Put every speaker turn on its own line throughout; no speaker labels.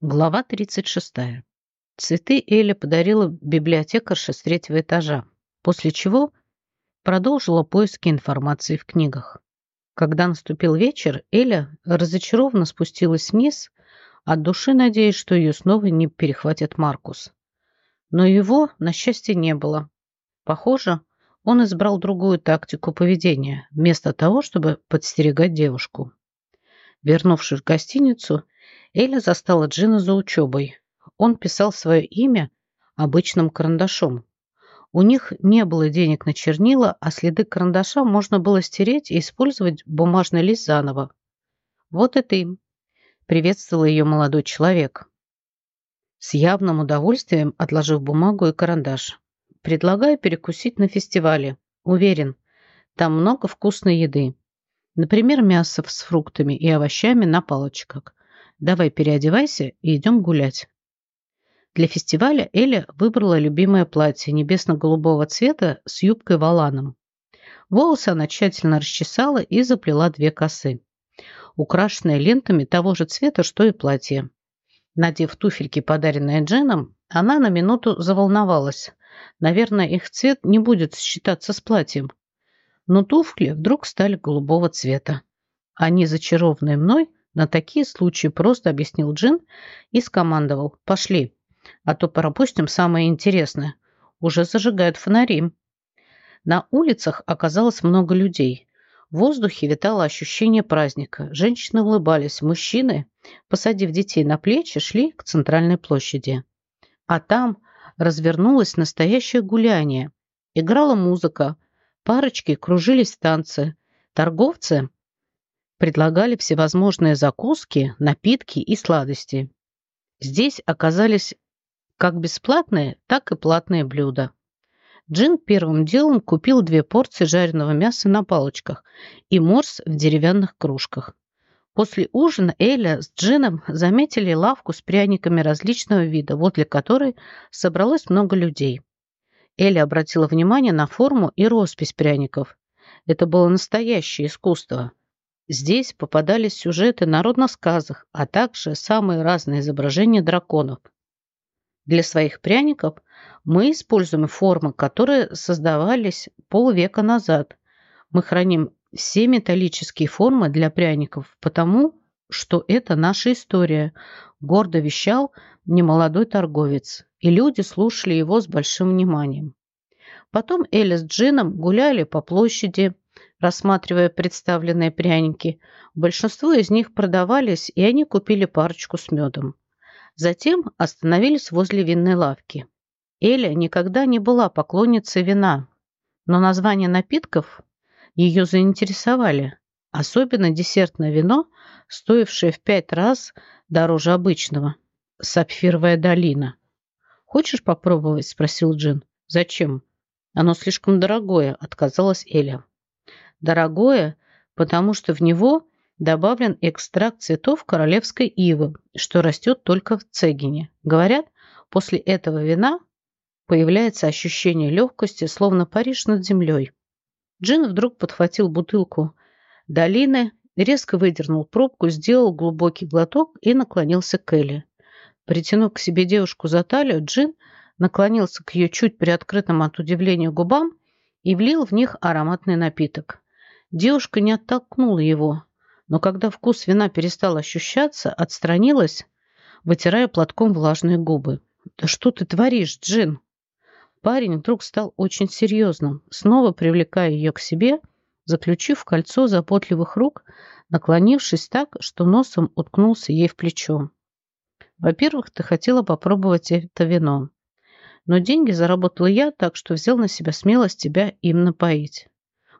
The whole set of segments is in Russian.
Глава 36. Цветы Эля подарила библиотекарше с третьего этажа, после чего продолжила поиски информации в книгах. Когда наступил вечер, Эля разочарованно спустилась вниз, от души надеясь, что ее снова не перехватит Маркус. Но его, на счастье, не было. Похоже, он избрал другую тактику поведения, вместо того, чтобы подстерегать девушку. Вернувшись в гостиницу, Эля застала Джина за учебой. Он писал свое имя обычным карандашом. У них не было денег на чернила, а следы карандаша можно было стереть и использовать бумажный лист заново. Вот это им. Приветствовал ее молодой человек. С явным удовольствием отложив бумагу и карандаш. Предлагаю перекусить на фестивале. Уверен, там много вкусной еды. Например, мясо с фруктами и овощами на палочках. Давай переодевайся и идем гулять. Для фестиваля Эля выбрала любимое платье небесно-голубого цвета с юбкой-воланом. Волосы она тщательно расчесала и заплела две косы, украшенные лентами того же цвета, что и платье. Надев туфельки, подаренные Дженом, она на минуту заволновалась. Наверное, их цвет не будет считаться с платьем. Но туфли вдруг стали голубого цвета. Они, зачарованные мной, на такие случаи просто объяснил Джин и скомандовал «Пошли, а то пропустим самое интересное. Уже зажигают фонари». На улицах оказалось много людей. В воздухе витало ощущение праздника. Женщины улыбались, мужчины, посадив детей на плечи, шли к центральной площади. А там развернулось настоящее гуляние. Играла музыка, парочки кружились в танце. Торговцы предлагали всевозможные закуски, напитки и сладости. Здесь оказались как бесплатные, так и платные блюда. Джин первым делом купил две порции жареного мяса на палочках и морс в деревянных кружках. После ужина Эля с Джином заметили лавку с пряниками различного вида, возле которой собралось много людей. Эля обратила внимание на форму и роспись пряников. Это было настоящее искусство. Здесь попадались сюжеты народных сказок, а также самые разные изображения драконов. Для своих пряников мы используем формы, которые создавались полвека назад. Мы храним все металлические формы для пряников, потому что это наша история, гордо вещал немолодой торговец, и люди слушали его с большим вниманием. Потом Эля с Джином гуляли по площади, рассматривая представленные пряники. Большинство из них продавались, и они купили парочку с медом. Затем остановились возле винной лавки. Эля никогда не была поклонницей вина, но названия напитков ее заинтересовали, особенно десертное вино, стоившее в пять раз дороже обычного. Сапфировая долина. «Хочешь попробовать?» – спросил Джин. «Зачем?» «Оно слишком дорогое», – отказалась Эля. Дорогое, потому что в него добавлен экстракт цветов королевской ивы, что растет только в Цегине. Говорят, после этого вина появляется ощущение легкости, словно Париж над землей. Джин вдруг подхватил бутылку долины, резко выдернул пробку, сделал глубокий глоток и наклонился к Элли. Притянув к себе девушку за талию, Джин наклонился к ее чуть приоткрытым от удивления губам и влил в них ароматный напиток. Девушка не оттолкнула его, но когда вкус вина перестал ощущаться, отстранилась, вытирая платком влажные губы. «Да что ты творишь, Джин?» Парень вдруг стал очень серьезным, снова привлекая ее к себе, заключив кольцо заботливых рук, наклонившись так, что носом уткнулся ей в плечо. «Во-первых, ты хотела попробовать это вино, но деньги заработала я, так что взял на себя смелость тебя им напоить.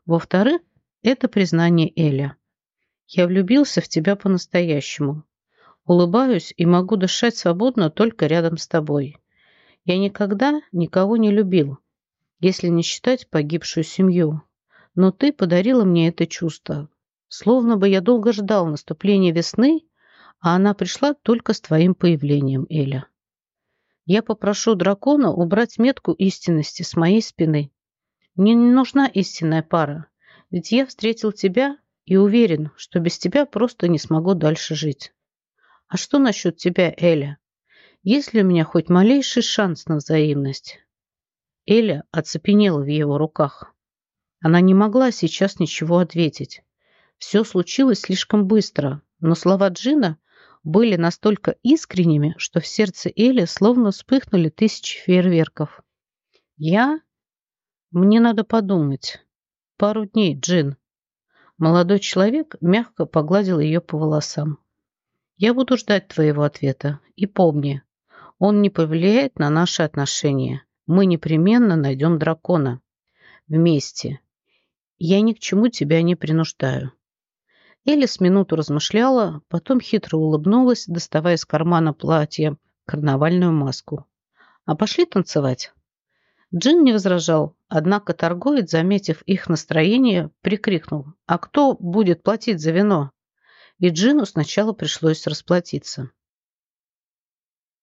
Во-вторых, это признание Эля. Я влюбился в тебя по-настоящему. Улыбаюсь и могу дышать свободно только рядом с тобой. Я никогда никого не любил, если не считать погибшую семью. Но ты подарила мне это чувство. Словно бы я долго ждал наступления весны, а она пришла только с твоим появлением, Эля. Я попрошу дракона убрать метку истинности с моей спины. Мне не нужна истинная пара. Ведь я встретил тебя и уверен, что без тебя просто не смогу дальше жить. А что насчет тебя, Эля? Есть ли у меня хоть малейший шанс на взаимность? Эля оцепенела в его руках. Она не могла сейчас ничего ответить. Все случилось слишком быстро, но слова Джина были настолько искренними, что в сердце Эли словно вспыхнули тысячи фейерверков. «Я? Мне надо подумать. Пару дней, Джин». Молодой человек мягко погладил ее по волосам. «Я буду ждать твоего ответа. И помни, он не повлияет на наши отношения. Мы непременно найдем дракона. Вместе. Я ни к чему тебя не принуждаю». Элли с минуту размышляла, потом хитро улыбнулась, доставая из кармана платья карнавальную маску. «А пошли танцевать?» Джин не возражал, однако торговец, заметив их настроение, прикрикнул «А кто будет платить за вино?» И Джину сначала пришлось расплатиться.